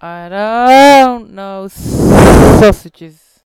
I don't know sausages.